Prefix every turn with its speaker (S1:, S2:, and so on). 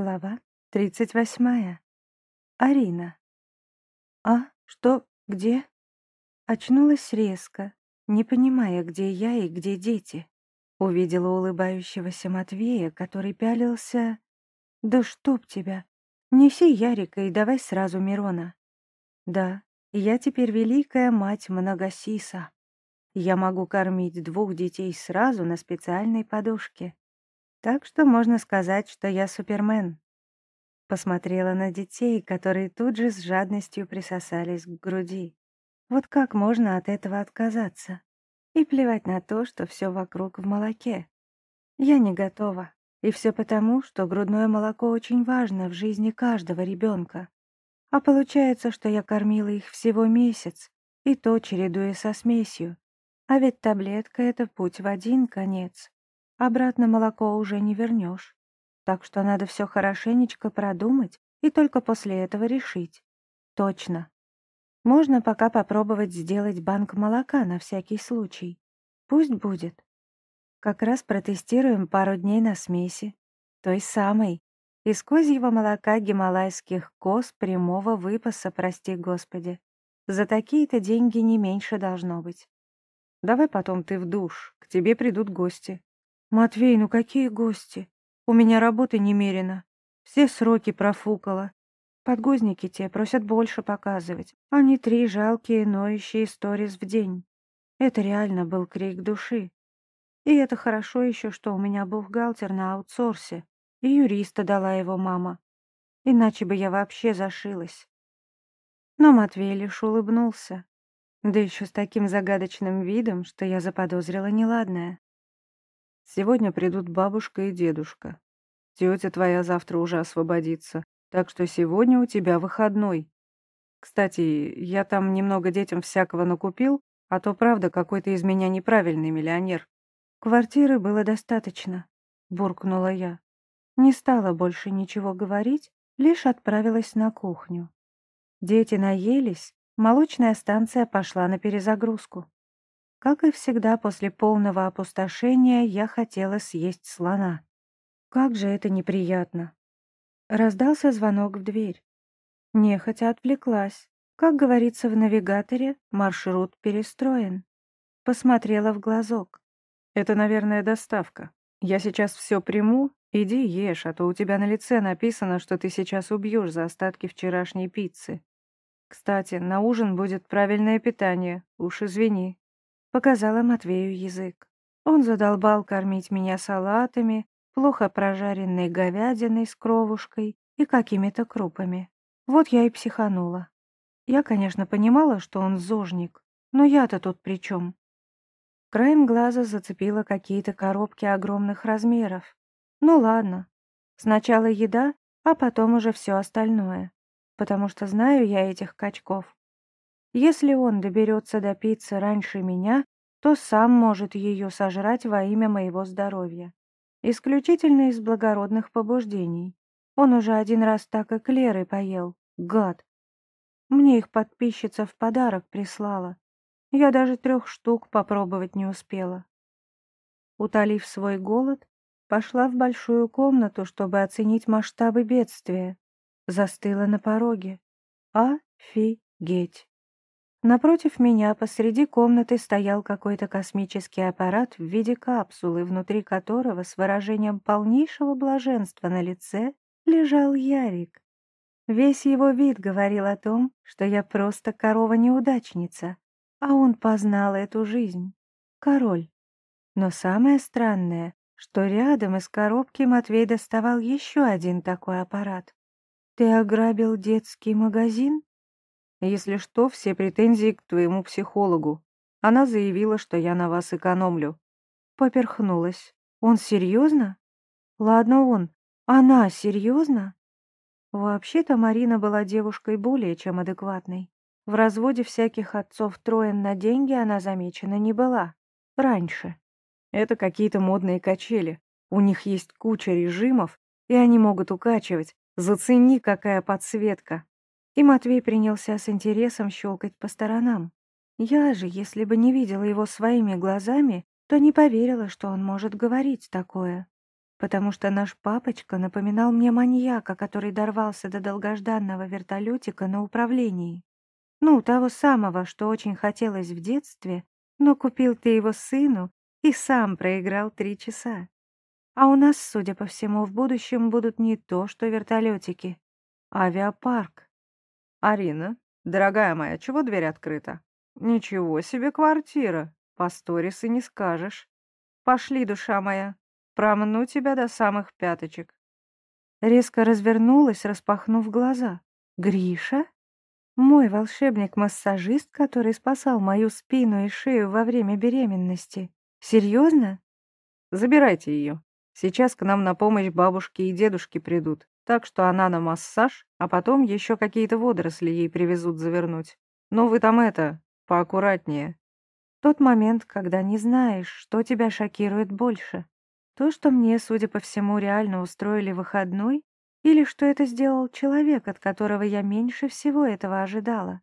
S1: Глава тридцать восьмая. Арина. «А? Что? Где?» Очнулась резко, не понимая, где я и где дети. Увидела улыбающегося Матвея, который пялился... «Да чтоб тебя! Неси Ярика и давай сразу Мирона». «Да, я теперь великая мать Многосиса. Я могу кормить двух детей сразу на специальной подушке. Так что можно сказать, что я супермен». Посмотрела на детей, которые тут же с жадностью присосались к груди. Вот как можно от этого отказаться? И плевать на то, что все вокруг в молоке. Я не готова. И все потому, что грудное молоко очень важно в жизни каждого ребенка. А получается, что я кормила их всего месяц, и то чередуя со смесью. А ведь таблетка — это путь в один конец. Обратно молоко уже не вернешь. Так что надо все хорошенечко продумать и только после этого решить. Точно. Можно пока попробовать сделать банк молока на всякий случай. Пусть будет. Как раз протестируем пару дней на смеси. Той самой. Из козьего молока гималайских коз прямого выпаса, прости господи. За такие-то деньги не меньше должно быть. Давай потом ты в душ, к тебе придут гости. Матвей, ну какие гости? У меня работы немерено. Все сроки профукала. Подгузники те просят больше показывать, а не три жалкие ноющие сторис в день. Это реально был крик души. И это хорошо еще, что у меня бухгалтер на аутсорсе, и юриста дала его мама. Иначе бы я вообще зашилась. Но Матвей лишь улыбнулся. Да еще с таким загадочным видом, что я заподозрила неладное. Сегодня придут бабушка и дедушка. Тетя твоя завтра уже освободится, так что сегодня у тебя выходной. Кстати, я там немного детям всякого накупил, а то правда какой-то из меня неправильный миллионер. Квартиры было достаточно, буркнула я. Не стала больше ничего говорить, лишь отправилась на кухню. Дети наелись, молочная станция пошла на перезагрузку. Как и всегда, после полного опустошения я хотела съесть слона. Как же это неприятно. Раздался звонок в дверь. Нехотя отвлеклась. Как говорится в навигаторе, маршрут перестроен. Посмотрела в глазок. «Это, наверное, доставка. Я сейчас все приму. Иди ешь, а то у тебя на лице написано, что ты сейчас убьешь за остатки вчерашней пиццы. Кстати, на ужин будет правильное питание. Уж извини». Показала Матвею язык. Он задолбал кормить меня салатами, плохо прожаренной говядиной с кровушкой и какими-то крупами. Вот я и психанула. Я, конечно, понимала, что он зожник, но я-то тут при чем? Краем глаза зацепила какие-то коробки огромных размеров. Ну ладно, сначала еда, а потом уже все остальное, потому что знаю я этих качков. Если он доберется до пиццы раньше меня, то сам может ее сожрать во имя моего здоровья. Исключительно из благородных побуждений. Он уже один раз так и клеры поел, гад. Мне их подписчица в подарок прислала. Я даже трех штук попробовать не успела. Утолив свой голод, пошла в большую комнату, чтобы оценить масштабы бедствия. Застыла на пороге. Офигеть! Напротив меня посреди комнаты стоял какой-то космический аппарат в виде капсулы, внутри которого с выражением полнейшего блаженства на лице лежал Ярик. Весь его вид говорил о том, что я просто корова-неудачница, а он познал эту жизнь. Король. Но самое странное, что рядом из коробки Матвей доставал еще один такой аппарат. «Ты ограбил детский магазин?» Если что, все претензии к твоему психологу. Она заявила, что я на вас экономлю. Поперхнулась. Он серьезно? Ладно он. Она серьезно? Вообще-то Марина была девушкой более чем адекватной. В разводе всяких отцов Троен на деньги она замечена не была. Раньше. Это какие-то модные качели. У них есть куча режимов, и они могут укачивать. Зацени, какая подсветка. И Матвей принялся с интересом щелкать по сторонам. Я же, если бы не видела его своими глазами, то не поверила, что он может говорить такое. потому что наш папочка напоминал мне маньяка, который дорвался до долгожданного вертолетика на управлении. Ну, того самого, что очень хотелось в детстве, но купил ты его сыну и сам проиграл три часа. А у нас, судя по всему, в будущем будут не то, что вертолетики, а авиапарк.
S2: Арина, дорогая моя, чего дверь открыта? Ничего себе квартира, по сторисы не скажешь. Пошли, душа моя, промну тебя до самых пяточек.
S1: Резко развернулась, распахнув глаза. Гриша? Мой волшебник-массажист, который спасал мою спину и шею во время беременности. Серьезно?
S2: Забирайте ее. Сейчас к нам на помощь бабушки и дедушки придут, так что она на массаж, а потом еще какие-то водоросли ей привезут завернуть. Ну вы там это, поаккуратнее.
S1: Тот момент, когда не знаешь, что тебя шокирует больше. То, что мне, судя по всему, реально устроили выходной, или что это сделал человек, от которого я меньше всего этого ожидала.